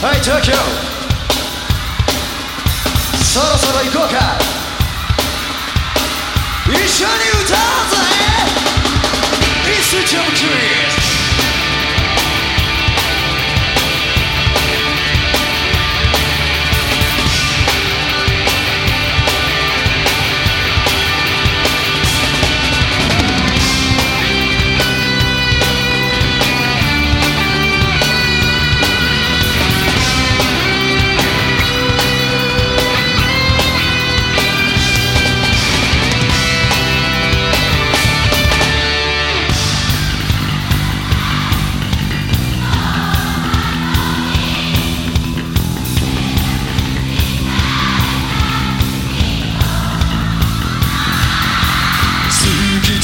はい東京そろそろ行こうか。一緒に歌おうぜ。It's a job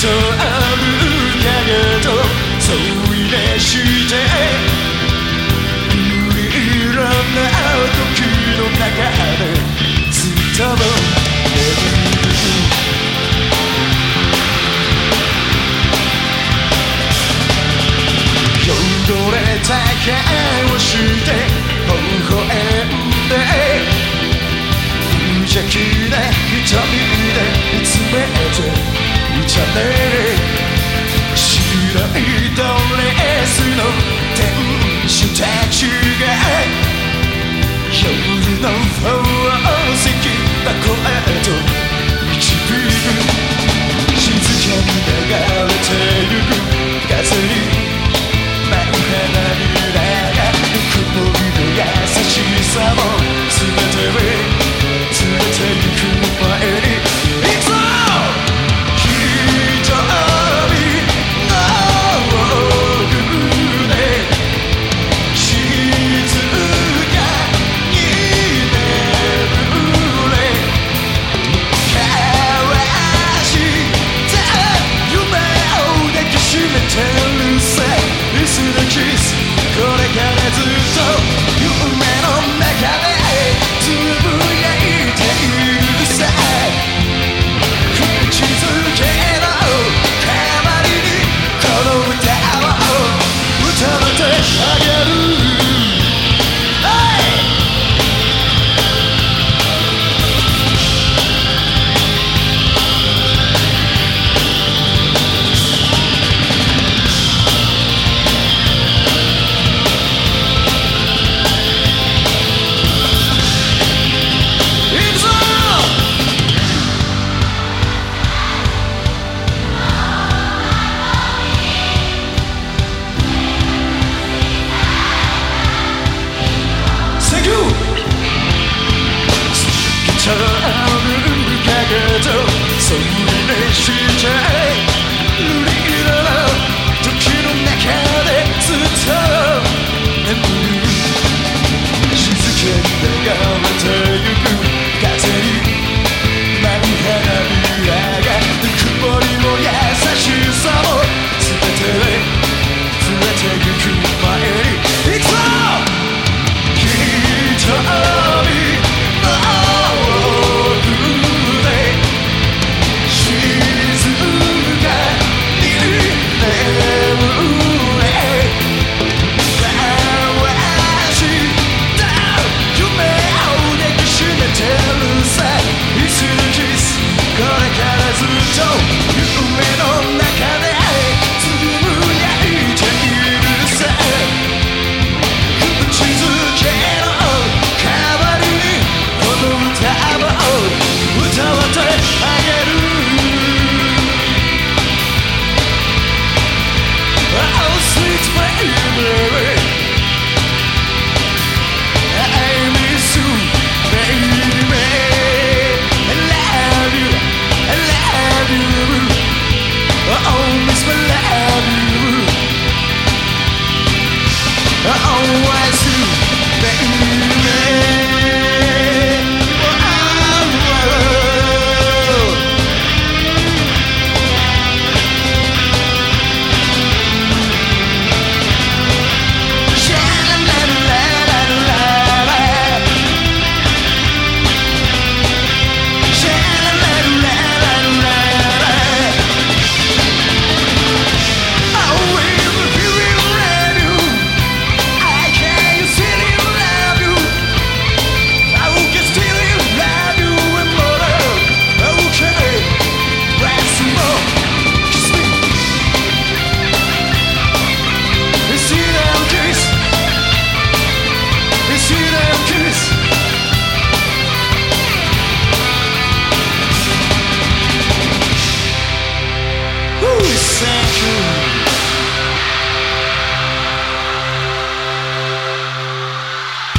そあるだけどそういらしていろんな時の中でずっと眠る汚れた顔して微笑んで無邪気な瞳しきった声と響く。静かに流れてゆく風に舞う花びらがぬくもりの優しさも全てを 저 손내 시체 always been